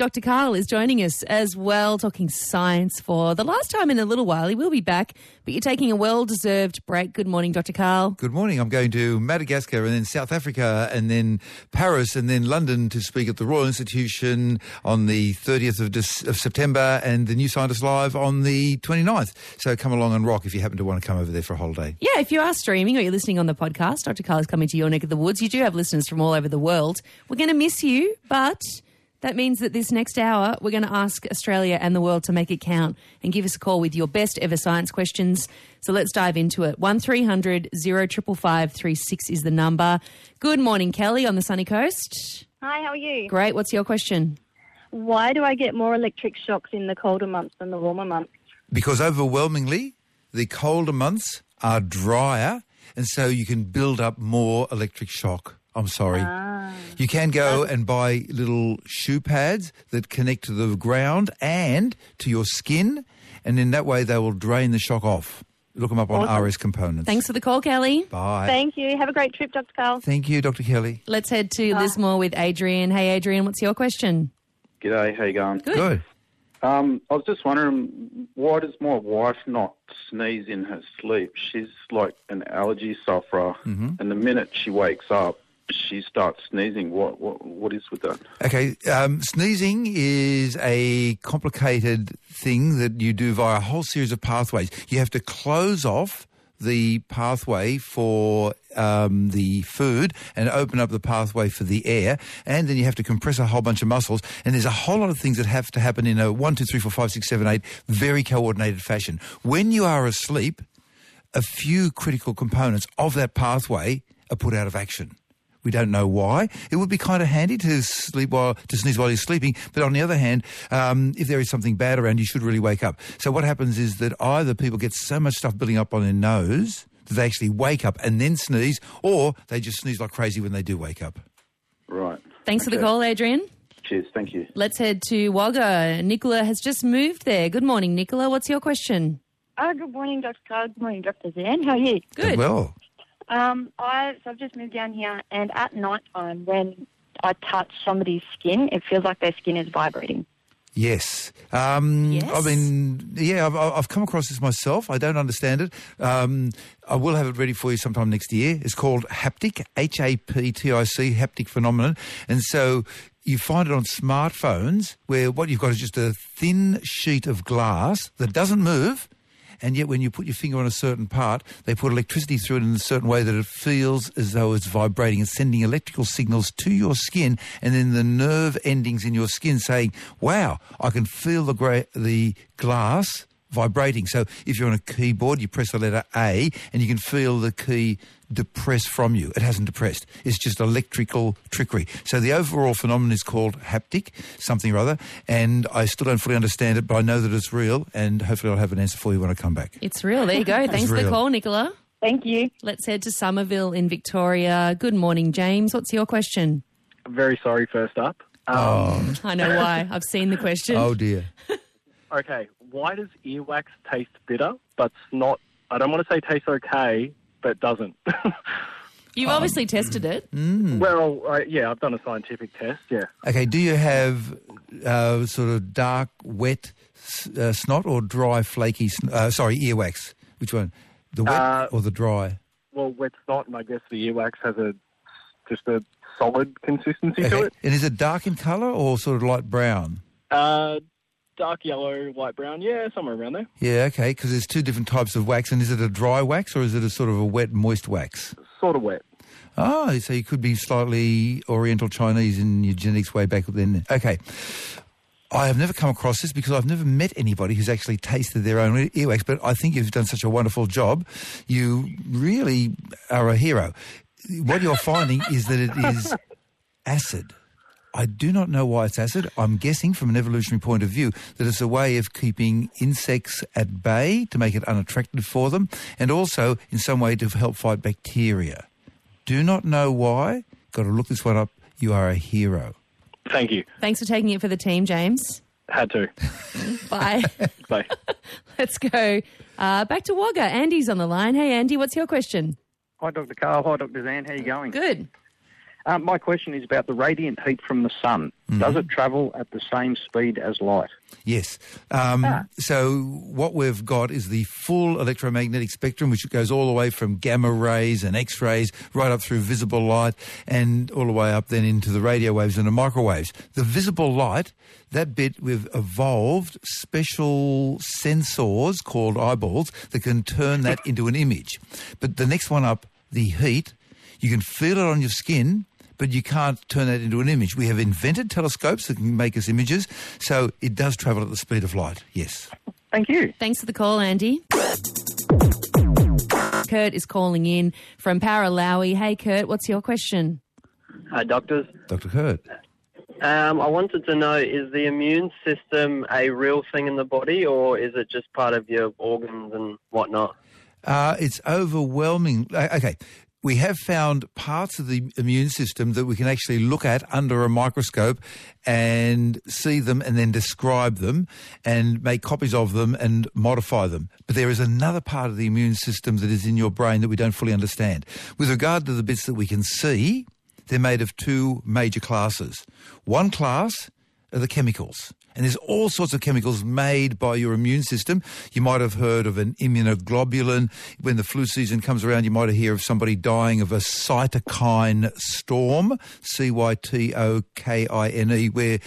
Dr. Karl is joining us as well, talking science for the last time in a little while. He will be back, but you're taking a well deserved break. Good morning, Dr. Karl. Good morning. I'm going to Madagascar and then South Africa and then Paris and then London to speak at the Royal Institution on the 30th of, of September and the New Scientist Live on the 29th. So come along and rock if you happen to want to come over there for a holiday. Yeah, if you are streaming or you're listening on the podcast, Dr. Karl is coming to your neck of the woods. You do have listeners from all over the world. We're going to miss you, but that means that this next hour, we're going to ask Australia and the world to make it count and give us a call with your best ever science questions. So let's dive into it. 1300 0555 36 is the number. Good morning, Kelly on the sunny coast. Hi, how are you? Great. What's your question? Why do I get more electric shocks in the colder months than the warmer months? Because overwhelmingly, the colder months are drier and so you can build up more electric shock. I'm sorry. You can go and buy little shoe pads that connect to the ground and to your skin, and in that way they will drain the shock off. Look them up on Awesome. RS Components. Thanks for the call, Kelly. Bye. Thank you. Have a great trip, Dr. Karl. Thank you, Dr. Kelly. Let's head to Lismore with Adrian. Hey, Adrian, what's your question? G'day, how you going? Good. Good. Um, I was just wondering, why does my wife not sneeze in her sleep? She's like an allergy sufferer, and the minute she wakes up, she starts sneezing. What what what is with that? Okay, um, sneezing is a complicated thing that you do via a whole series of pathways. You have to close off the pathway for um, the food and open up the pathway for the air, and then you have to compress a whole bunch of muscles. And there's a whole lot of things that have to happen in a one, two, three, four, five, six, seven, eight very coordinated fashion. When you are asleep, a few critical components of that pathway are put out of action. We don't know why. It would be kind of handy to sleep while to sneeze while you're sleeping, but on the other hand, um, if there is something bad around, you should really wake up. So what happens is that either people get so much stuff building up on their nose that they actually wake up and then sneeze, or they just sneeze like crazy when they do wake up. Right. Thanks for the call, Adrian. Cheers. Thank you. Let's head to Wagga. Nicola has just moved there. Good morning, Nicola. What's your question? Oh, good morning, Dr. Karl. Good morning, Dr. Zan. How are you? Good. Well, Um, I so I've just moved down here, and at night time, when I touch somebody's skin, it feels like their skin is vibrating. Yes. Um, Yes? I mean, yeah, I've, I've come across this myself. I don't understand it. Um, I will have it ready for you sometime next year. It's called haptic, H-A-P-T-I-C, haptic phenomenon. And so you find it on smartphones where what you've got is just a thin sheet of glass that doesn't move. And yet when you put your finger on a certain part, they put electricity through it in a certain way that it feels as though it's vibrating. And sending electrical signals to your skin and then the nerve endings in your skin saying, wow, I can feel the, the glass vibrating. So if you're on a keyboard, you press the letter A and you can feel the key depress from you. It hasn't depressed. It's just electrical trickery. So the overall phenomenon is called haptic, something or other, and I still don't fully understand it, but I know that it's real, and hopefully I'll have an answer for you when I come back. It's real. There you go. Thanks for the call, Nicola. Thank you. Let's head to Somerville in Victoria. Good morning, James. What's your question? I'm very sorry first up. Um, I know why. I've seen the question. Oh dear. Okay, why does earwax taste bitter, but not, I don't want to say tastes okay, but doesn't? You've obviously tested it. well, I, yeah, I've done a scientific test, yeah. Okay, do you have uh, sort of dark, wet uh, snot or dry, flaky, sn- uh, sorry, earwax? Which one? The wet Uh, or the dry? Well, wet snot, and I guess the earwax has a just a solid consistency to it. And is it dark in colour or sort of light brown? Uh, dark yellow, light brown, yeah, somewhere around there. Yeah, okay, because there's two different types of wax. And is it a dry wax or is it a sort of a wet, moist wax? Sort of wet. Oh, so you could be slightly Oriental Chinese in your genetics way back then. Okay. I have never come across this because I've never met anybody who's actually tasted their own ear- earwax, but I think you've done such a wonderful job. You really are a hero. What you're finding is that it is acid. I do not know why it's acid. I'm guessing from an evolutionary point of view that it's a way of keeping insects at bay to make it unattractive for them and also in some way to help fight bacteria. Do not know why. Got to look this one up. You are a hero. Thank you. Thanks for taking it for the team, James. Had to. Bye. Bye. Let's go uh, back to Wagga. Andy's on the line. Hey, Andy, what's your question? Hi, Dr. Karl. Hi, Dr. Zan. How you going? Good. Uh, my question is about the radiant heat from the sun. Does it travel at the same speed as light? Yes. Um, So what we've got is the full electromagnetic spectrum, which goes all the way from gamma rays and X-rays right up through visible light and all the way up then into the radio waves and the microwaves. The visible light, that bit we've evolved special sensors called eyeballs that can turn that into an image. But the next one up, the heat, you can feel it on your skin, but you can't turn that into an image. We have invented telescopes that can make us images, so it does travel at the speed of light, yes. Thank you. Thanks for the call, Andy. Kurt is calling in from Paralawi. Hey, Kurt, what's your question? Hi, doctors. Dr. Kurt. Um, I wanted to know is the immune system a real thing in the body or is it just part of your organs and whatnot? Uh, it's overwhelming. Uh, Okay, we have found parts of the immune system that we can actually look at under a microscope and see them and then describe them and make copies of them and modify them. But there is another part of the immune system that is in your brain that we don't fully understand. With regard to the bits that we can see, they're made of two major classes. One class are the chemicals. And there's all sorts of chemicals made by your immune system. You might have heard of an immunoglobulin. When the flu season comes around, you might hear of somebody dying of a cytokine storm, C-Y-T-O-K-I-N-E, where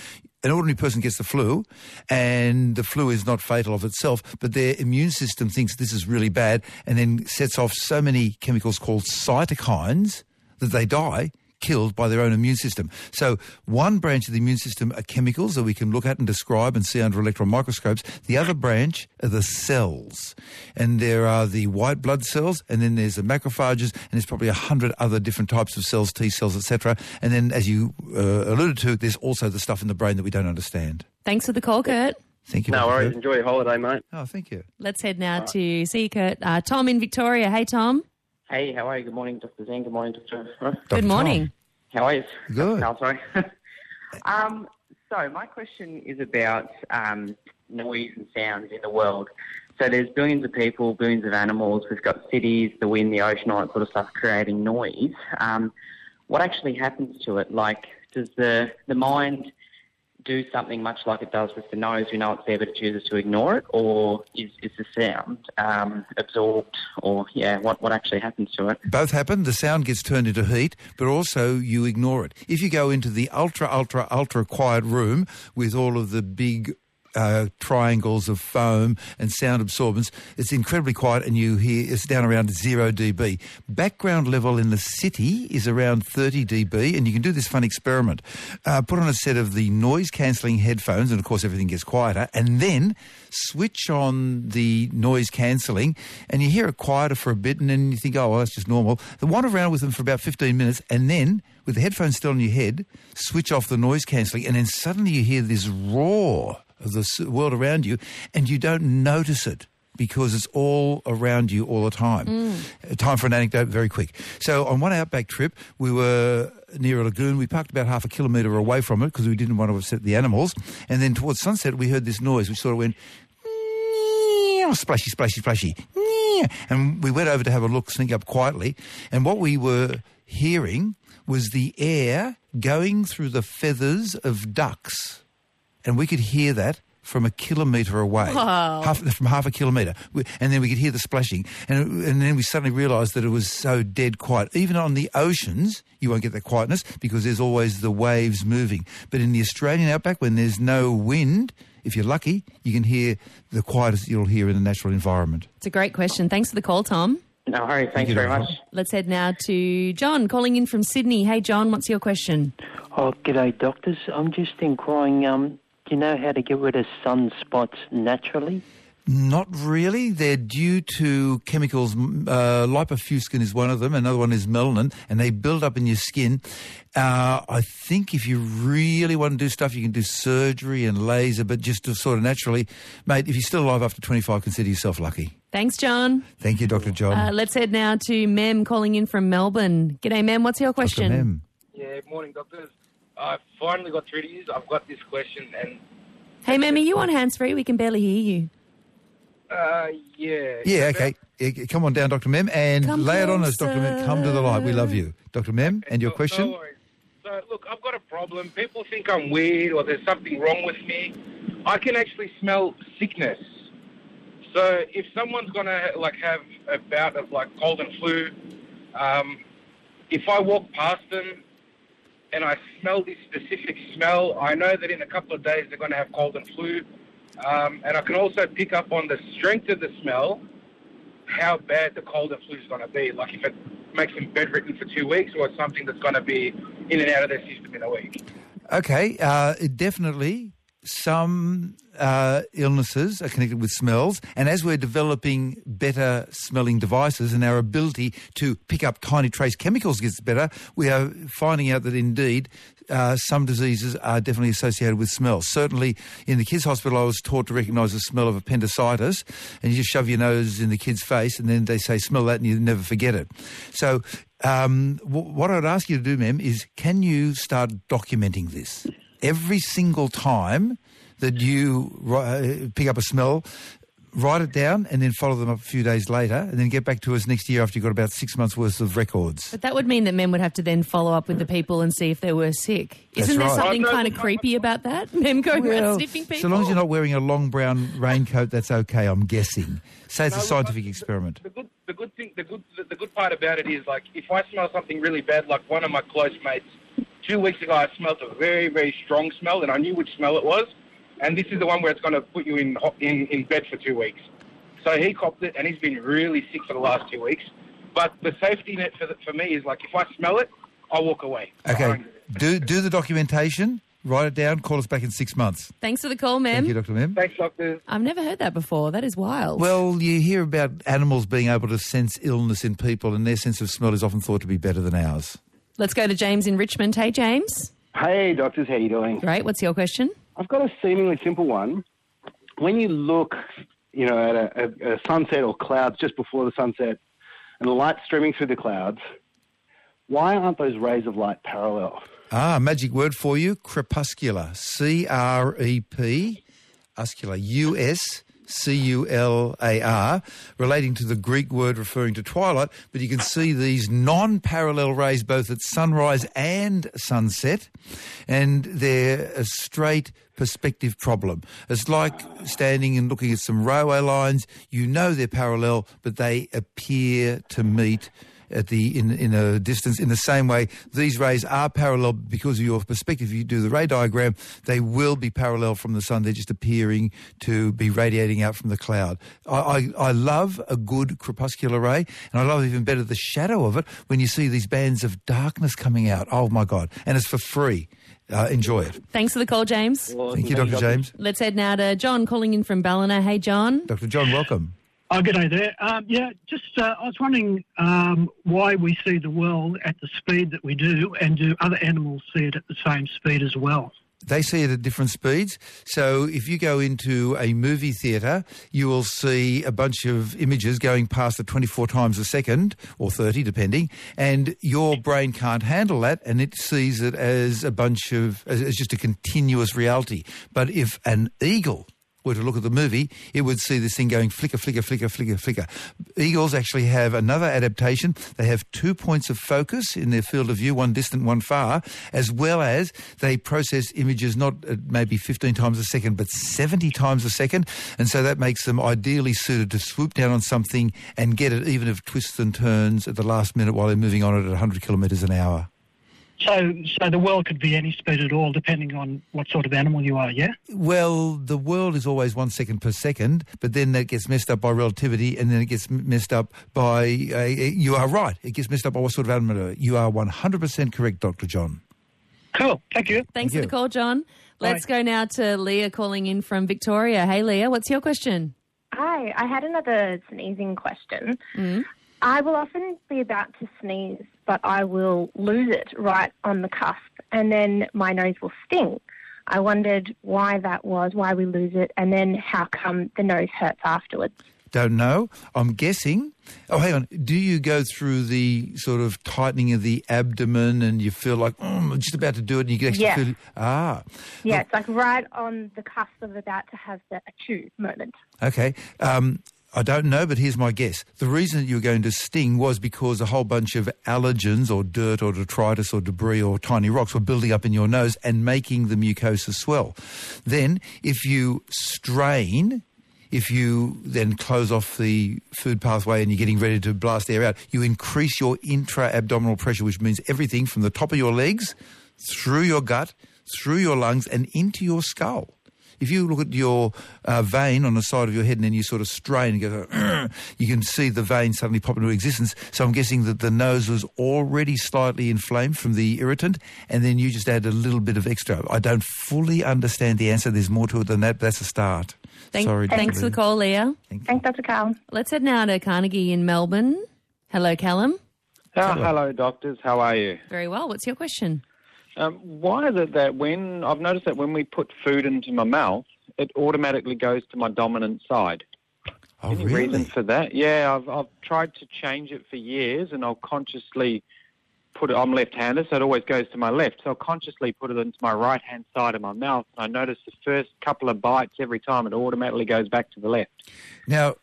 an ordinary person gets the flu, and the flu is not fatal of itself, but their immune system thinks this is really bad, and then sets off so many chemicals called cytokines that they die killed by their own immune system. So one branch of the immune system are chemicals that we can look at and describe and see under electron microscopes. The other branch are the cells. And there are the white blood cells, and then there's the macrophages, and there's probably a hundred other different types of cells, T cells, etc. And then, as you uh, alluded to, there's also the stuff in the brain that we don't understand. Thanks for the call, Kurt. Thank you. No worries. Kurt. Enjoy your holiday, mate. Oh, thank you. Let's head now to see you, Kurt. Uh, Tom in Victoria. Hey, Tom. Hey, how are you? Good morning, Dr. Zan. Good morning, Dr. Ross. Dr. Good morning. How are you? Good. Karl, sorry. um, so my question is about um, noise and sounds in the world. So there's billions of people, billions of animals. We've got cities, the wind, the ocean, all that sort of stuff creating noise. Um, what actually happens to it? Like, does the the mind do something much like it does with the nose? We know it's there, but it chooses to ignore it, or is is the sound um, absorbed, or yeah, what what actually happens to it? Both happen. The sound gets turned into heat, but also you ignore it. If you go into the ultra, ultra, ultra quiet room with all of the big uh, triangles of foam and sound absorbance, it's incredibly quiet and you hear it's down around 0 dB. Background level in the city is around 30 dB and you can do this fun experiment. Uh, put on a set of the noise cancelling headphones and of course everything gets quieter and then switch on the noise cancelling and you hear it quieter for a bit and then you think, oh, well, that's just normal. Then wander around with them for about 15 minutes and then with the headphones still on your head, switch off the noise cancelling and then suddenly you hear this roar of the world around you and you don't notice it because it's all around you all the time. Uh, Time for an anecdote, very quick. So on one outback trip, we were near a lagoon. We parked about half a kilometre away from it because we didn't want to upset the animals. And then towards sunset, we heard this noise, We sort of went splashy, splashy, splashy. And we went over to have a look, sneak up quietly. And what we were hearing was the air going through the feathers of ducks. And we could hear that from a kilometre away, Wow. half, from half a kilometre. And then we could hear the splashing. And, and then we suddenly realised that it was so dead quiet. Even on the oceans, you won't get that quietness because there's always the waves moving. But in the Australian outback, when there's no wind, if you're lucky, you can hear the quietest you'll hear in the natural environment. It's a great question. Thanks for the call, Tom. No worries. Thanks you, very Dr. much. Let's head now to John calling in from Sydney. Hey, John, what's your question? Oh, g'day, doctors. I'm just inquiring, um, do you know how to get rid of sunspots naturally? Not really. They're due to chemicals. Uh, lipofuscin is one of them. Another one is melanin, and they build up in your skin. Uh, I think if you really want to do stuff, you can do surgery and laser, but just to sort of naturally, mate. If you're still alive after 25, consider yourself lucky. Thanks, John. Thank you, Dr. John. Uh, let's head now to Mem calling in from Melbourne. G'day, Mem. What's your Dr. question? Mem. Yeah, morning, doctors. I finally got through to you. I've got this question, and Hey, Mem, are you on hands free? We can barely hear you. uh, yeah, Yeah, okay. Yeah, Come on down, Dr. Mem, and Come lay it on us, Dr. Mem. Come to the light. We love you. Dr. Mem, and your No- question? No worries. look, I've got a problem. People think I'm weird or there's something wrong with me. I can actually smell sickness. So if someone's gonna like have a bout of like cold and flu, um, if I walk past them and I smell this specific smell, I know that in a couple of days they're gonna have cold and flu. Um, and I can also pick up on the strength of the smell, how bad the cold and flu is going to be. Like if it makes them bedridden for two weeks, or it's something that's going to be in and out of their system in a week. Okay, uh, definitely some uh, illnesses are connected with smells, and as we're developing better smelling devices and our ability to pick up tiny trace chemicals gets better, we are finding out that indeed uh, some diseases are definitely associated with smells. Certainly in the kids' hospital, I was taught to recognise the smell of appendicitis, and you just shove your nose in the kid's face, and then they say, smell that, and you never forget it. So um, what I'd ask you to do, ma'am, is can you start documenting this? Every single time that you uh, pick up a smell, write it down and then follow them up a few days later and then get back to us next year after you've got about six months worth of records. But that would mean that men would have to then follow up with the people and see if they were sick. That's Isn't there right. something kind of creepy about that? Men going around sniffing people? So long as you're not wearing a long brown raincoat, that's okay, I'm guessing. Say it's No, a scientific I- experiment. The good, the good thing, the good, the, the good part about it is like if I smell something really bad, like one of my close mates, two weeks ago I smelled a very, very strong smell, and I knew which smell it was, and this is the one where it's going to put you in in in bed for two weeks. So he copped it, and he's been really sick for the last two weeks. But the safety net for the, for me is like if I smell it, I walk away. Okay, do, do the documentation, write it down, call us back in six months. Thanks for the call, ma'am. Thank you, Dr. Mem. Thanks, doctor. I've never heard that before. That is wild. Well, you hear about animals being able to sense illness in people, and their sense of smell is often thought to be better than ours. Let's go to James in Richmond. Hey, James. Hey, doctors, how you doing? Great. What's your question? I've got a seemingly simple one. When you look, you know, at a, a, a sunset or clouds just before the sunset, and the light streaming through the clouds, why aren't those rays of light parallel? Ah, magic word for you, crepuscular. C-R-E-P, uscular, U-S-C-U-L-A-R, relating to the Greek word referring to twilight, but you can see these non-parallel rays both at sunrise and sunset, and they're a straight perspective problem. It's like standing and looking at some railway lines. You know they're parallel, but they appear to meet at the in in a distance. In the same way these rays are parallel because of your perspective. If you do the ray diagram they will be parallel from the sun. They're just appearing to be radiating out from the cloud. I, I, I love a good crepuscular ray and I love even better the shadow of it when you see these bands of darkness coming out. Oh my god. And it's for free. Uh, enjoy it. Thanks for the call, James. thank you Dr James. Let's head now to John calling in from Ballina. Hey, John. Dr John welcome Oh, good day there. Um, yeah, just uh, I was wondering um, why we see the world at the speed that we do, and do other animals see it at the same speed as well? they see it at different speeds. So if you go into a movie theatre, you will see a bunch of images going past at 24 times a second, or 30 depending, and your brain can't handle that, and it sees it as a bunch of, as, as just a continuous reality. But if an eagle were to look at the movie, it would see this thing going flicker, flicker, flicker, flicker, flicker. Eagles actually have another adaptation. They have two points of focus in their field of view, one distant, one far, as well as they process images not at maybe 15 times a second, but 70 times a second. And so that makes them ideally suited to swoop down on something and get it, even if twists and turns at the last minute while they're moving on it at 100 kilometres an hour. So, so the world could be any speed at all, depending on what sort of animal you are. Yeah. Well, the world is always one second per second, but then that gets messed up by relativity, and then it gets messed up by. Uh, you are right. It gets messed up by what sort of animal? you are. You are one hundred percent correct, Doctor John. Cool. Thank you. Thanks Thank for the call, John. Let's go now to Leah calling in from Victoria. Hey, Leah, what's your question? Hi, I had another sneezing question. Mm. I will often be about to sneeze, but I will lose it right on the cusp, and then my nose will sting. I wondered why that was, why we lose it, and then how come the nose hurts afterwards. Don't know. I'm guessing. Oh, hang on. Do you go through the sort of tightening of the abdomen, and you feel like oh, I'm just about to do it, and you can actually Yeah. feel ah. Yeah, it's like right on the cusp of about to have the achoo moment. Okay. Um, I don't know, but here's my guess. The reason that you were going to sting was because a whole bunch of allergens or dirt or detritus or debris or tiny rocks were building up in your nose and making the mucosa swell. Then, if you strain, if you then close off the food pathway and you're getting ready to blast air out, you increase your intra-abdominal pressure, which means everything from the top of your legs, through your gut, through your lungs and into your skull. If you look at your uh, vein on the side of your head and then you sort of strain and go, you can see the vein suddenly pop into existence. So I'm guessing that the nose was already slightly inflamed from the irritant and then you just add a little bit of extra. I don't fully understand the answer. There's more to it than that, but that's a start. Thank, Sorry, thanks for the call, Leah. Thank Thanks, Dr. Callum. Let's head now to Carnegie in Melbourne. Hello, Callum. Oh, hello, doctors. How are you? Very well. What's your question? Um, why is it that when I've noticed that when we put food into my mouth, it automatically goes to my dominant side? Oh, Any really? reason for that? Yeah, I've I've tried to change it for years, and I'll consciously put it. I'm left-handed, so it always goes to my left. So I'll consciously put it into my right-hand side of my mouth. And I notice the first couple of bites every time, it automatically goes back to the left. Now,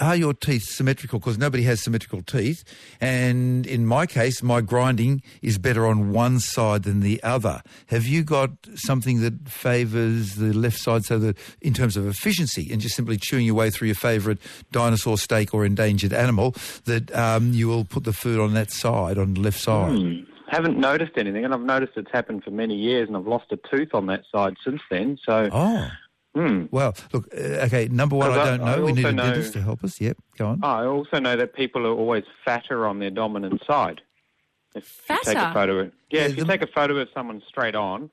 are your teeth symmetrical? Because nobody has symmetrical teeth. And in my case, my grinding is better on one side than the other. Have you got something that favours the left side so that in terms of efficiency and just simply chewing your way through your favourite dinosaur steak or endangered animal, that um, you will put the food on that side, on the left side? Hmm. Haven't noticed anything, and I've noticed it's happened for many years, and I've lost a tooth on that side since then. So, Oh. Hmm. Well, look, uh, okay, number one, I I- don't I know. we need also a know- dentist to help us. Yep, go on. I also know that people are always fatter on their dominant side. If you take a photo of, yeah, if you take a photo of someone straight on,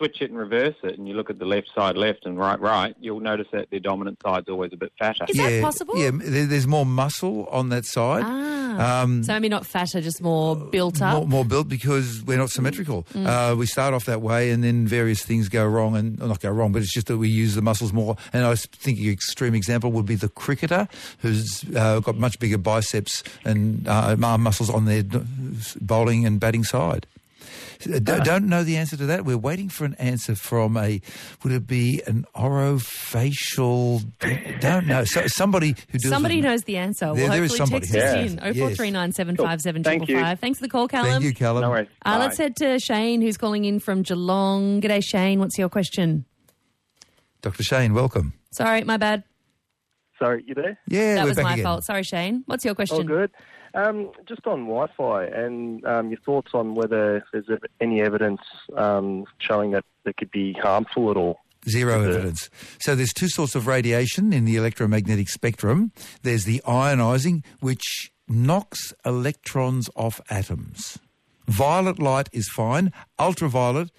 switch it and reverse it, and you look at the left side left and right right, you'll notice that their dominant side's always a bit fatter. Is that yeah, possible? Yeah, there, there's more muscle on that side. Ah. Um, so maybe not fatter, just more built up. more, more built because we're not symmetrical. Mm. Uh, we start off that way, and then various things go wrong, and or not go wrong, but it's just that we use the muscles more. And I was thinking an extreme example would be the cricketer, who's uh, got much bigger biceps and uh, arm muscles on their d- bowling and batting side. Uh, Don't know the answer to that. We're waiting for an answer from a. Would it be an orofacial? Don't know. So, somebody who does. Somebody knows the answer. There- well, there is hopefully somebody. text us Yes. in. Yes. 0439 757 Thank you. Thanks for the call, Callum. Thank you, Callum. No worries. Uh, let's head to Shane, who's calling in from Geelong. G'day, Shane. What's your question? Dr. Shane, welcome. Sorry, my bad. Sorry, you there? Yeah, that we're was back my again. fault. Sorry, Shane. What's your question? Oh, good. Um, just on Wi-Fi and um, your thoughts on whether there's any evidence um, showing that it could be harmful at all. Zero evidence. So there's two sorts of radiation in the electromagnetic spectrum. There's the ionizing, which knocks electrons off atoms. Violet light is fine. Ultraviolet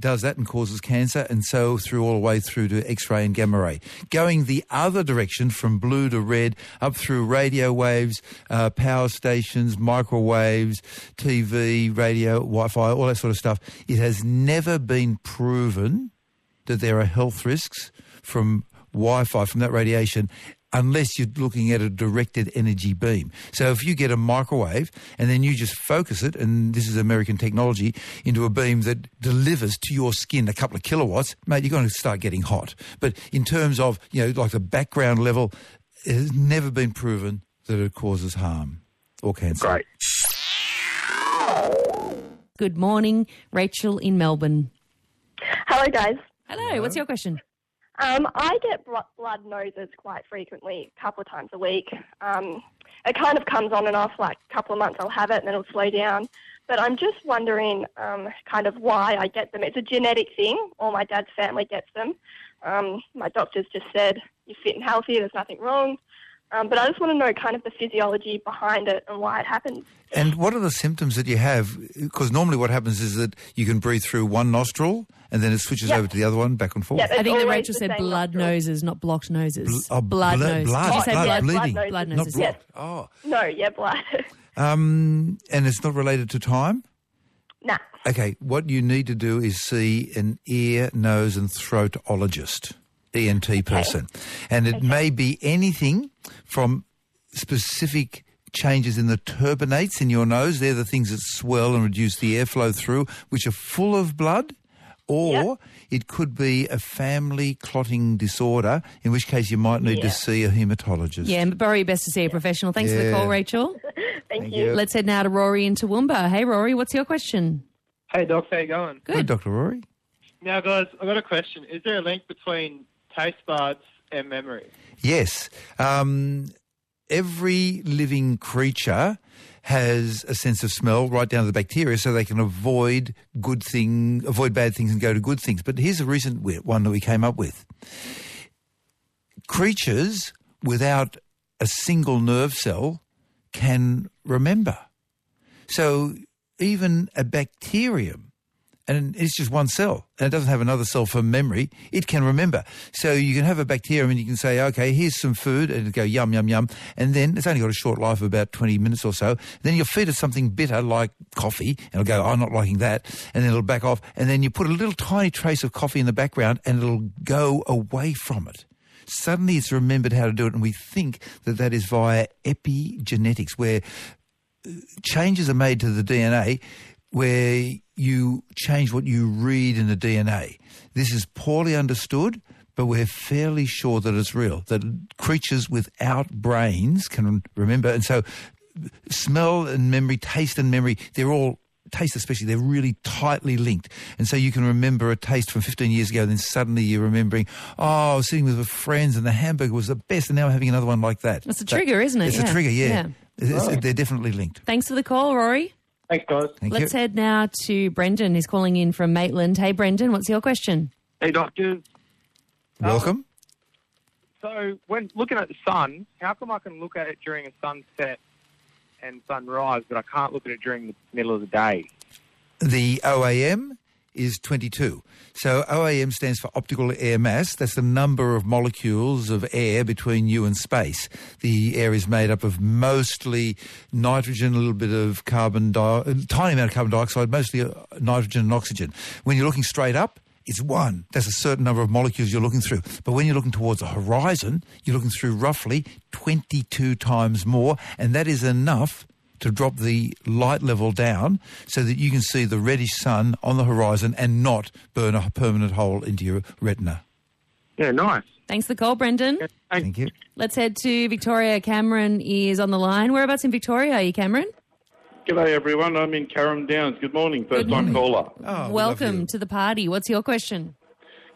does that and causes cancer, and so through all the way through to X-ray and gamma ray. Going the other direction from blue to red, up through radio waves, uh, power stations, microwaves, TV, radio, Wi-Fi, all that sort of stuff. It has never been proven that there are health risks from Wi-Fi, from that radiation, unless you're looking at a directed energy beam. So if you get a microwave and then you just focus it, and this is American technology, into a beam that delivers to your skin a couple of kilowatts, mate, you're going to start getting hot. But in terms of, you know, like the background level, it has never been proven that it causes harm or cancer. Great. Good morning, Rachel in Melbourne. Hello, guys. Hello, what's your question? Um, I get bl- blood noses quite frequently, a couple of times a week. Um, it kind of comes on and off, like a couple of months I'll have it and then it'll slow down. But I'm just wondering um, kind of why I get them. It's a genetic thing. All my dad's family gets them. Um, my doctors just said, you're fit and healthy, there's nothing wrong. Um, but I just want to know kind of the physiology behind it and why it happens. And what are the symptoms that you have? Because normally what happens is that you can breathe through one nostril and then it switches Yep. over to the other one, back and forth. Yep, I think that Rachel said blood nostril. noses, not blocked noses. oh, blood blood- nose. blood- Did you say blood blood? bleeding. Blood Blood noses. noses. Not blocked. Oh. No, yeah, blood. Um, and it's not related to time? nah. Okay, what you need to do is see an ear, nose and throatologist, ENT person. And it may be anything from specific changes in the turbinates in your nose. They're the things that swell and reduce the airflow through, which are full of blood, Or it could be a family clotting disorder, in which case you might need Yeah. to see a haematologist. Yeah, but probably best to see a professional. Thanks for the call, Rachel. Thank you. Let's head now to Rory in Toowoomba. Hey, Rory, what's your question? Hey, Doc, how you going? Good, Dr. Rory. Now, guys, I've got a question. Is there a link between taste buds and memory? Yes. Um, every living creature has a sense of smell right down to the bacteria so they can avoid good thing, avoid bad things and go to good things. But here's a recent one that we came up with. Creatures without a single nerve cell can remember. So even a bacterium and it's just one cell, and it doesn't have another cell for memory, it can remember. So you can have a bacterium and you can say, okay, here's some food, and it'll go yum, yum, yum, and then it's only got a short life of about 20 minutes or so. Then you'll feed it something bitter like coffee, and it'll go, oh, I'm not liking that, and then it'll back off, and then you put a little tiny trace of coffee in the background, and it'll go away from it. Suddenly it's remembered how to do it, and we think that that is via epigenetics, where uh, changes are made to the DNA where you change what you read in the DNA. This is poorly understood, but we're fairly sure that it's real, that creatures without brains can remember. And so smell and memory, taste and memory, they're all taste especially, they're really tightly linked. And so you can remember a taste from 15 years ago, then suddenly you're remembering, oh, I was sitting with friends and the hamburger was the best, and now I'm having another one like that. That's a trigger, isn't it? It's Yeah. a trigger, yeah. Yeah. It's- Right. They're definitely linked. Thanks for the call, Rory. Thanks, guys. Thank Let's you. head now to Brendan, who's calling in from Maitland. Hey, Brendan, what's your question? Hey, doctors. Um, Welcome. So, when looking at the sun, how come I can look at it during a sunset and sunrise, but I can't look at it during the middle of the day? The OAM is 22. So OAM stands for optical air mass. That's the number of molecules of air between you and space. The air is made up of mostly nitrogen, a little bit of carbon dioxide, tiny amount of carbon dioxide, mostly uh, nitrogen and oxygen. When you're looking straight up, it's one. That's a certain number of molecules you're looking through. But when you're looking towards the horizon, you're looking through roughly 22 times more, and that is enough to drop the light level down so that you can see the reddish sun on the horizon and not burn a permanent hole into your retina. Yeah, nice. Thanks for the call, Brendan. Thank you. Let's head to Victoria. Cameron is on the line. Whereabouts in Victoria are you, Cameron? G'day everyone, I'm in Carrum Downs. Good morning, first time caller. Oh, Welcome to the party. What's your question?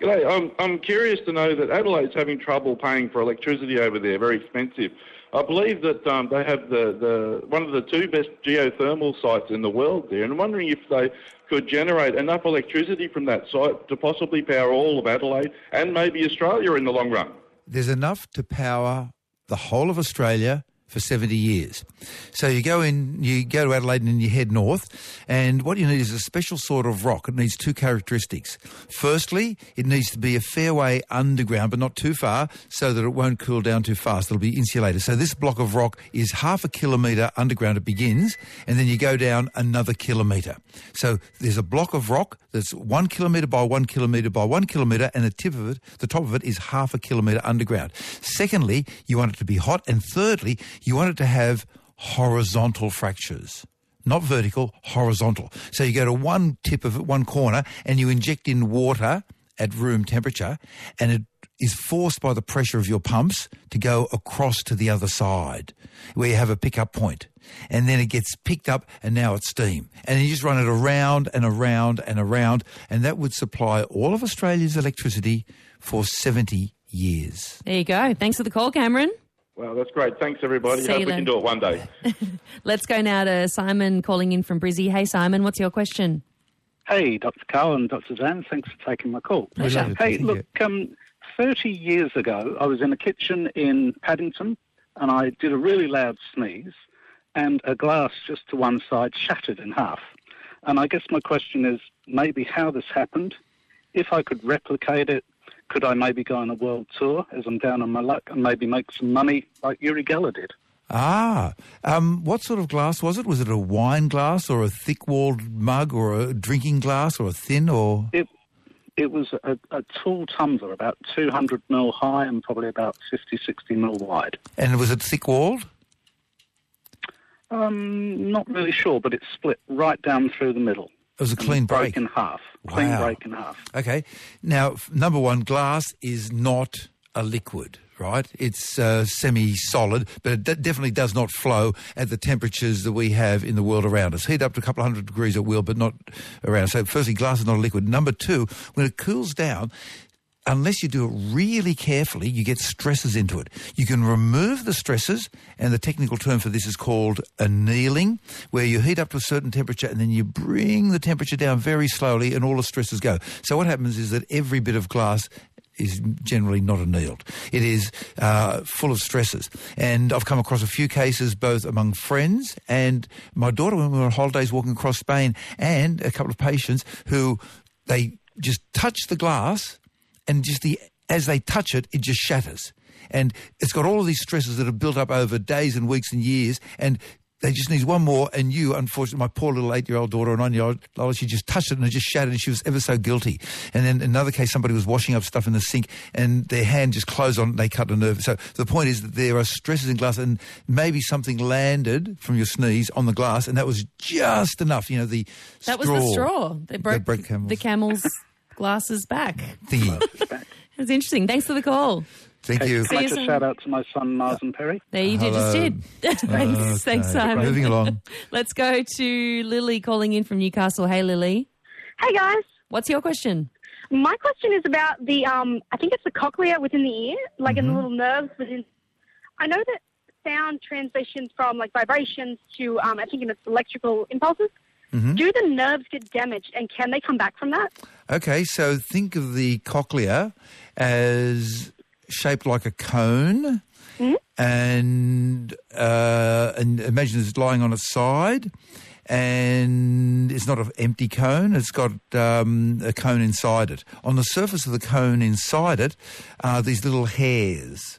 G'day, I'm, I'm curious to know that Adelaide's having trouble paying for electricity over there, very expensive. I believe that um, they have the, the one of the two best geothermal sites in the world there, and I'm wondering if they could generate enough electricity from that site to possibly power all of Adelaide and maybe Australia in the long run. There's enough to power the whole of Australia for 70 years. So you go in, you go to Adelaide and you head north, and what you need is a special sort of rock. It needs two characteristics. Firstly, it needs to be a fair way underground, but not too far, so that it won't cool down too fast. It'll be insulated. So this block of rock is half a kilometre underground. It begins, and then you go down another kilometre. So there's a block of rock that's one kilometre by one kilometre by one kilometre, and the tip of it, the top of it, is half a kilometre underground. Secondly, you want it to be hot, and thirdly, you want it to have horizontal fractures. Not vertical, horizontal. So you go to one tip of one corner, and you inject in water at room temperature, and it is forced by the pressure of your pumps to go across to the other side, where you have a pickup point. And then it gets picked up, and now it's steam. And you just run it around and around and around, and that would supply all of Australia's electricity for 70 years. There you go. Thanks for the call, Cameron. Well, that's great. Thanks everybody. See Hope you we then. can do it one day. Let's go now to Simon calling in from Brizzy. Hey, Simon, what's your question? Hey, Dr. Karl and Dr. Zan, thanks for taking my call. We love it. Hey, look, um, 30 years ago, I was in a kitchen in Paddington and I did a really loud sneeze and a glass just to one side shattered in half. And I guess my question is maybe how this happened. If I could replicate it, could I maybe go on a world tour as I'm down on my luck and maybe make some money like Uri Geller did? Ah, um, what sort of glass was it? Was it a wine glass or a thick-walled mug or a drinking glass or a thin or... It it was a, a tall tumbler, about 200 mil high and probably about 50, 60 mil wide. And was it thick-walled? Um, not really sure, but it split right down through the middle. It was a clean break. In half. Clean Wow. break in half. Okay. Now, number one, glass is not a liquid, right? It's uh, semi-solid, but it definitely does not flow at the temperatures that we have in the world around us. Heat up to a couple of hundred degrees at will, but not around. So, firstly, glass is not a liquid. Number two, when it cools down, unless you do it really carefully, you get stresses into it. You can remove the stresses, and the technical term for this is called annealing, where you heat up to a certain temperature and then you bring the temperature down very slowly and all the stresses go. So what happens is that every bit of glass is generally not annealed. It is uh, full of stresses. And I've come across a few cases both among friends and my daughter when we were on holidays walking across Spain and a couple of patients who they just touch the glass and just the as they touch it, it just shatters. And it's got all of these stresses that have built up over days and weeks and years, and they just need one more. And you, unfortunately, my poor little eight-year-old daughter or nine-year-old, Lola, she just touched it and it just shattered, and she was ever so guilty. And then another case, somebody was washing up stuff in the sink, and their hand just closed on it, and they cut a nerve. So the point is that there are stresses in glass, and maybe something landed from your sneeze on the glass, and that was just enough. You know, the That was the straw. They broke broke camels. the camel's glasses back. thingy. That's interesting. Thanks for the call. Thank Can you. I See you just shout out to my son Mars and Perry? There you did, just did. thanks, thanks, Simon. Moving along. Let's go to Lily calling in from Newcastle. Hey, Lily. Hey guys. What's your question? My question is about the um I think it's the cochlea within the ear, like in the little nerves within I know that sound transitions from like vibrations to um I think it's electrical impulses. Mhm. Do the nerves get damaged and can they come back from that? Okay, so think of the cochlea as shaped like a cone, and uh, and imagine it's lying on its side, and it's not an empty cone; it's got um, a cone inside it. On the surface of the cone inside it are these little hairs,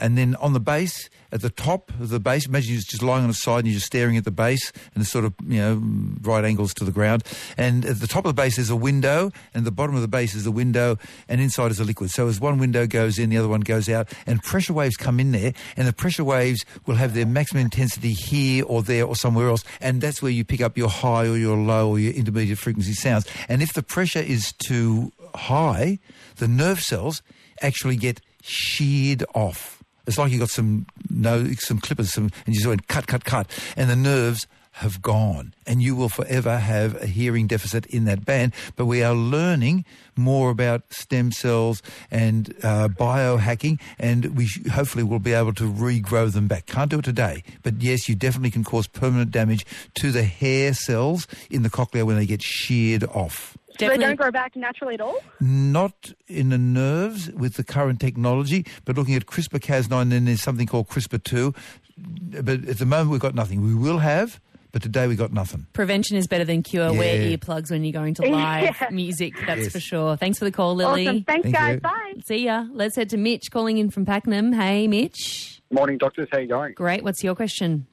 and then on the base. At the top of the base, imagine you're just lying on its side and you're just staring at the base and it's sort of, you know, right angles to the ground. And at the top of the base is a window and the bottom of the base is a window and inside is a liquid. So as one window goes in, the other one goes out and pressure waves come in there and the pressure waves will have their maximum intensity here or there or somewhere else. And that's where you pick up your high or your low or your intermediate frequency sounds. And if the pressure is too high, the nerve cells actually get sheared off. It's like you've got some no some clippers, some and you just went cut, cut, cut, and the nerves have gone, and you will forever have a hearing deficit in that band. But we are learning more about stem cells and uh, biohacking, and we hopefully will be able to regrow them back. Can't do it today, but yes, you definitely can cause permanent damage to the hair cells in the cochlea when they get sheared off. So they don't grow back naturally at all? Not in the nerves with the current technology, but looking at CRISPR-Cas9, then there's something called CRISPR-2. But at the moment, we've got nothing. We will have, but today we got nothing. Prevention is better than cure. Wear earplugs when you're going to live Yeah. music, that's Yes. for sure. Thanks for the call, Lily. Awesome. Thanks, Thank guys. you. Bye. See ya. Let's head to Mitch calling in from Pakenham. Hey, Mitch. Morning, doctors. How are you going? Great. What's your question?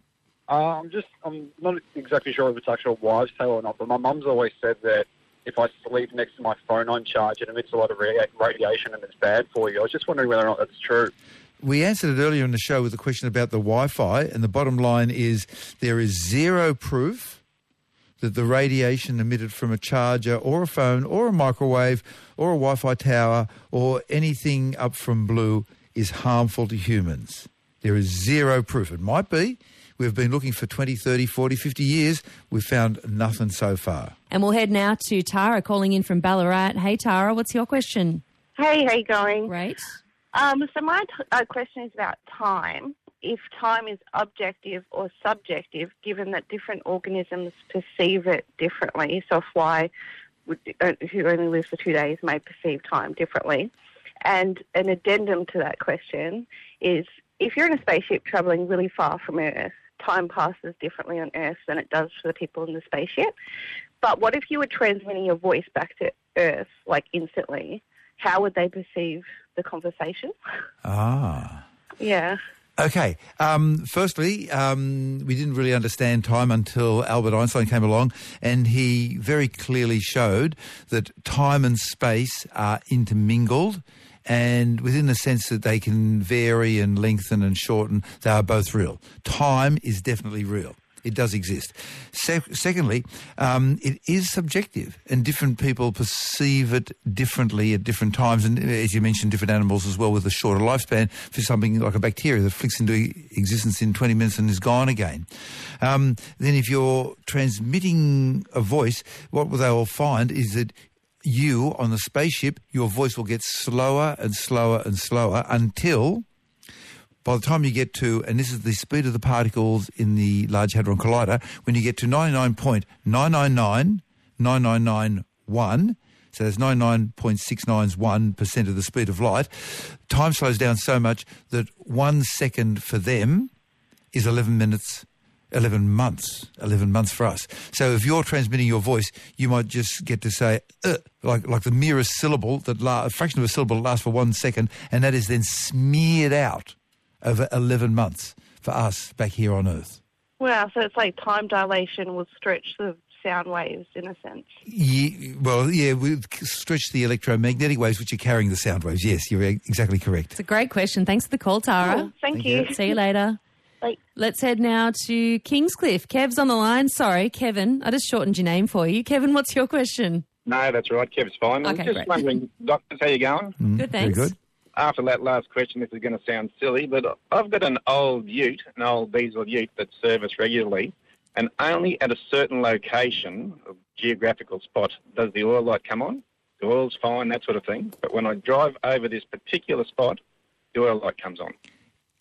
Uh, I'm just, I'm not exactly sure if it's actual wives' tale or not, but my mum's always said that if I sleep next to my phone on charge, it emits a lot of ra- radiation and it's bad for you. I was just wondering whether or not that's true. We answered it earlier in the show with a question about the Wi-Fi, and the bottom line is there is zero proof that the radiation emitted from a charger or a phone or a microwave or a Wi-Fi tower or anything up from blue is harmful to humans. There is zero proof. It might be. We've been looking for 20, 30, 40, 50 years. We've found nothing so far. And we'll head now to Tara calling in from Ballarat. Hey, Tara, what's your question? Hey, how you going? Great. Um, so my t- uh, question is about time. If time is objective or subjective, given that different organisms perceive it differently, so a fly would, uh, who only lives for two days may perceive time differently. And an addendum to that question is if you're in a spaceship traveling really far from Earth, time passes differently on Earth than it does for the people in the spaceship. But what if you were transmitting your voice back to Earth, like instantly? How would they perceive the conversation? Ah. Yeah. Okay. Um, firstly, um, we didn't really understand time until Albert Einstein came along, and he very clearly showed that time and space are intermingled, and within the sense that they can vary and lengthen and shorten, they are both real. Time is definitely real. it does exist. Se- secondly, um, it is subjective, and different people perceive it differently at different times. And uh, as you mentioned, different animals as well with a shorter lifespan for something like a bacteria that flicks into existence in 20 minutes and is gone again. Um, then if you're transmitting a voice, what they will find is that you on the spaceship, your voice will get slower and slower and slower until by the time you get to, and this is the speed of the particles in the Large Hadron Collider, when you get to 99.9999991, so that's 99.691% of the speed of light, time slows down so much that one second for them is 11 minutes 11 months, 11 months for us. So if you're transmitting your voice, you might just get to say, uh, like, like the merest syllable, that la a fraction of a syllable that lasts for one second, and that is then smeared out over 11 months for us back here on Earth. Wow, so it's like time dilation will stretch the sound waves in a sense. Yeah, well, yeah, we stretch the electromagnetic waves, which are carrying the sound waves. Yes, you're exactly correct. It's a great question. Thanks for the call, Tara. Cool. Thank Thank you. you. See you later. Bye. Let's head now to Kingscliff. Kev's on the line. Sorry, Kevin. I just shortened your name for you. Kevin, what's your question? No, that's right. Kev's fine. I'm just great. wondering, doctors, how you going? Mm, Good, thanks. Very good. After that last question, this is going to sound silly, but I've got an old ute, an old diesel ute that service regularly, and only at a certain location, a geographical spot, does the oil light come on. The oil's fine, that sort of thing. But when I drive over this particular spot, the oil light comes on.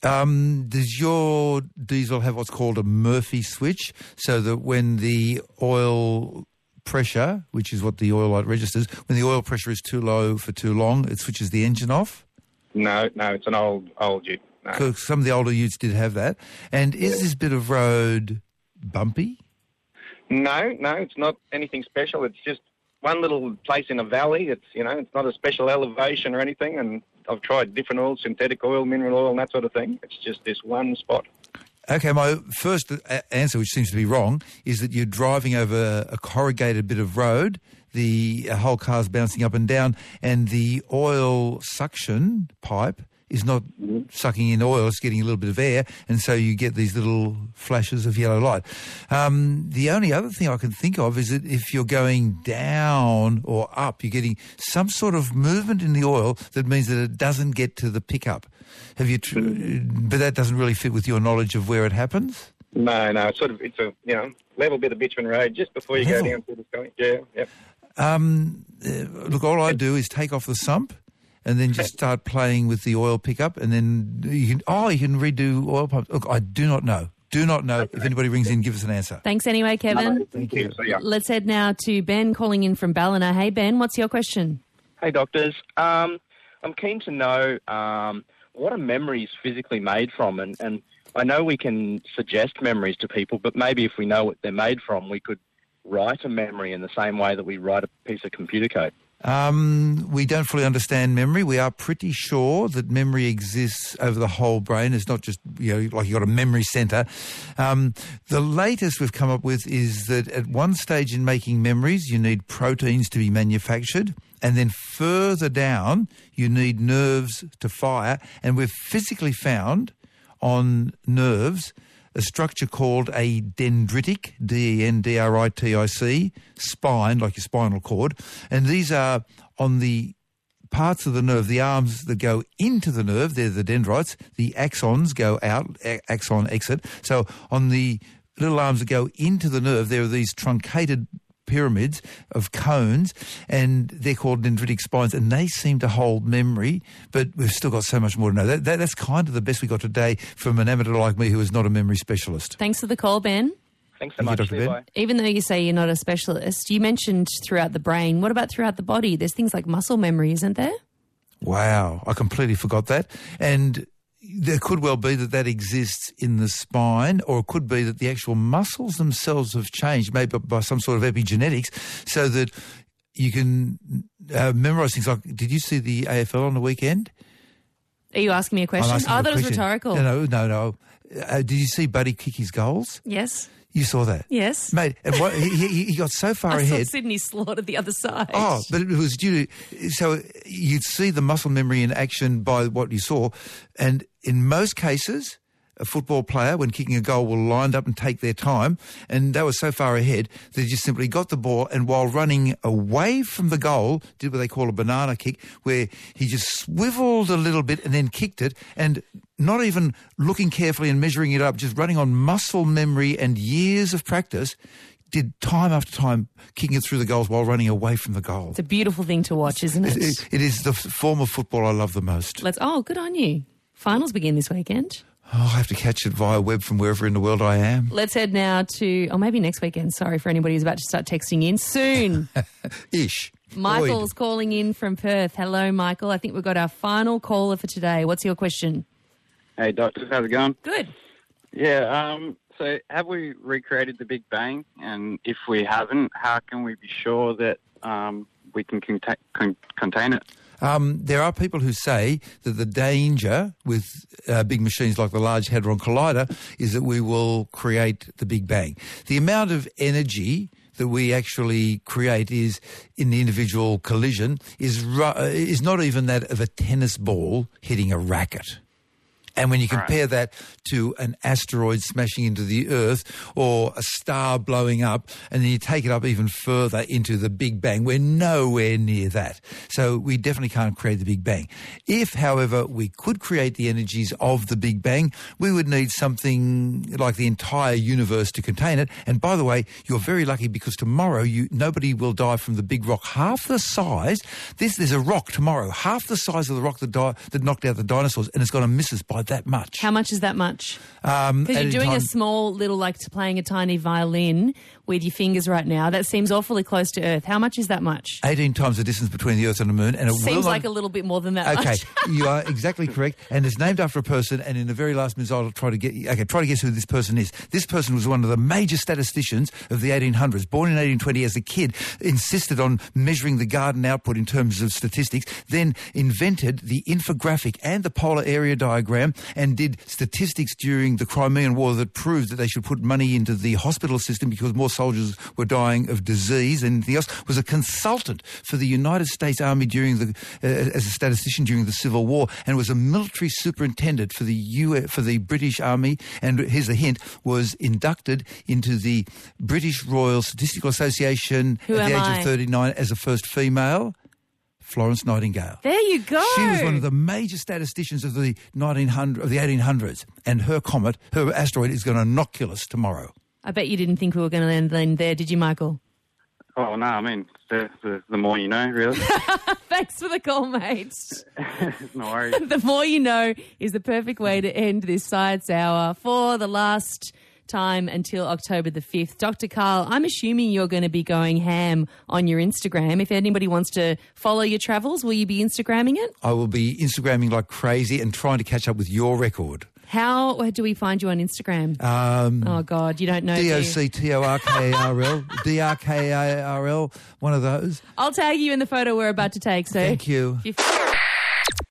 Um, does your diesel have what's called a Murphy switch, so that when the oil pressure, which is what the oil light registers, when the oil pressure is too low for too long, it switches the engine off? No, no, it's an old, old ute. No. some of the older utes did have that. And is this bit of road bumpy? No, no, it's not anything special. It's just one little place in a valley. It's you know, it's not a special elevation or anything. And I've tried different oils, synthetic oil, mineral oil, and that sort of thing. It's just this one spot. Okay, my first answer, which seems to be wrong, is that you're driving over a corrugated bit of road. The uh, whole car's bouncing up and down, and the oil suction pipe is not sucking in oil; it's getting a little bit of air, and so you get these little flashes of yellow light. Um, the only other thing I can think of is that if you're going down or up, you're getting some sort of movement in the oil that means that it doesn't get to the pickup. Have you? Tr- but that doesn't really fit with your knowledge of where it happens. No, no, it's sort of it's a you know level bit of bitumen road just before you Level? go down to the. Yeah, yep. Um, uh, look, all I do is take off the sump and then just start playing with the oil pickup, and then you can. Oh, you can redo oil pumps. Look, I do not know. Do not know. If anybody rings in, give us an answer. Thanks anyway, Kevin. Thank you. Let's head now to Ben calling in from Ballina. Hey, Ben, what's your question? Hey, doctors. Um, I'm keen to know um, what are memories physically made from? And, and I know we can suggest memories to people, but maybe if we know what they're made from, we could write a memory in the same way that we write a piece of computer code. Um, we don't fully understand memory. We are pretty sure that memory exists over the whole brain. It's not just, you know, like you've got a memory center. Um, the latest we've come up with is that at one stage in making memories, you need proteins to be manufactured. And then further down, you need nerves to fire. And we've physically found on nerves a structure called a dendritic, D-E-N-D-R-I-T-I-C, spine, like your spinal cord. And these are on the parts of the nerve, the arms that go into the nerve, they're the dendrites. The axons go out, axon exit. So on the little arms that go into the nerve, there are these truncated pyramids of cones, and they're called dendritic spines, and they seem to hold memory, but we've still got so much more to know. That, that, that's kind of the best we got today from an amateur like me who is not a memory specialist. Thanks for the call, Ben. Thanks so Thank you, much. Dr. Ben. Even though you say you're not a specialist, you mentioned throughout the brain. What about throughout the body? There's things like muscle memory, isn't there? Wow, I completely forgot that. And there could well be that that exists in the spine, or it could be that the actual muscles themselves have changed, maybe by some sort of epigenetics, so that you can uh, memorize things like. Did you see the AFL on the weekend? Are you asking me a question? oh, you a that was rhetorical. No, no, no. no. Uh, did you see Buddy kick his goals? Yes. You saw that, Yes. mate. And what, he, he, got so far I saw ahead. Sydney slaughtered the other side. Oh, but it was due to so you'd see the muscle memory in action by what you saw, and in most cases, a football player, when kicking a goal, will line up and take their time. And they were so far ahead, that they just simply got the ball and while running away from the goal, did what they call a banana kick, where he just swiveled a little bit and then kicked it. And not even looking carefully and measuring it up, just running on muscle memory and years of practice, did time after time kicking it through the goals while running away from the goal. It's a beautiful thing to watch, isn't it? It- it- it is the form of football I love the most. Let's. Oh, good on you. Finals begin this weekend. Oh, I have to catch it via web from wherever in the world I am. Let's head now to, or maybe next weekend. Sorry for anybody who's about to start texting in soon. Ish. Michael's calling in from Perth. Hello, Michael. I think we've got our final caller for today. What's your question? Hey, doctors, how's it going? Good. Yeah, um, so have we recreated the Big Bang? And if we haven't, how can we be sure that um, we can conta- con- contain it? Um, there are people who say that the danger with uh, big machines like the Large Hadron Collider is that we will create the Big Bang. The amount of energy that we actually create is in the individual collision is uh, is not even that of a tennis ball hitting a racket. And when you compare that to an asteroid smashing into the Earth or a star blowing up, and then you take it up even further into the Big Bang, we're nowhere near that. So we definitely can't create the Big Bang. If, however, we could create the energies of the Big Bang, we would need something like the entire universe to contain it. And by the way, you're very lucky because tomorrow you nobody will die from the big rock half the size. This there's a rock tomorrow, half the size of the rock that, that knocked out the dinosaurs, and it's going to miss us by that much. How much is that much? Um, Because at you're doing time- a small little, like to playing a tiny violin with your fingers right now. That seems awfully close to Earth. How much is that much? 18 times the distance between the Earth and the Moon, and it Seems not- like a little bit more than that Okay, you are exactly correct, and it's named after a person. And in the very last minute, I'll try to get. Okay, try to guess who this person is. This person was one of the major statisticians of the 1800s. Born in 1820 as a kid, insisted on measuring the garden output in terms of statistics. Then invented the infographic and the polar area diagram, and did statistics during the Crimean War that proved that they should put money into the hospital system because more soldiers were dying of disease. And anything else was a consultant for the United States Army during the uh, as a statistician during the Civil War, and was a military superintendent for the U for the British Army. And here's a hint: was inducted into the British Royal Statistical Association Who at the age I? of 39 as the first female. Florence Nightingale. There you go. She was one of the major statisticians of the 1900 of the 1800s, and her comet, her asteroid, is going to knock us tomorrow. I bet you didn't think we were going to land, land there, did you, Michael? Oh, no, I mean, the, the, the more you know, really. Thanks for the call, mate. no worries. the more you know is the perfect way to end this science hour for the last time until October the 5th. Dr. Karl, I'm assuming you're going to be going ham on your Instagram. If anybody wants to follow your travels, will you be Instagramming it? I will be Instagramming like crazy and trying to catch up with your record. How do we find you on Instagram? Um, oh, God, you don't know. D? O C T O R K A R L, D R K A R L, one of those. I'll tag you in the photo we're about to take. So Thank you-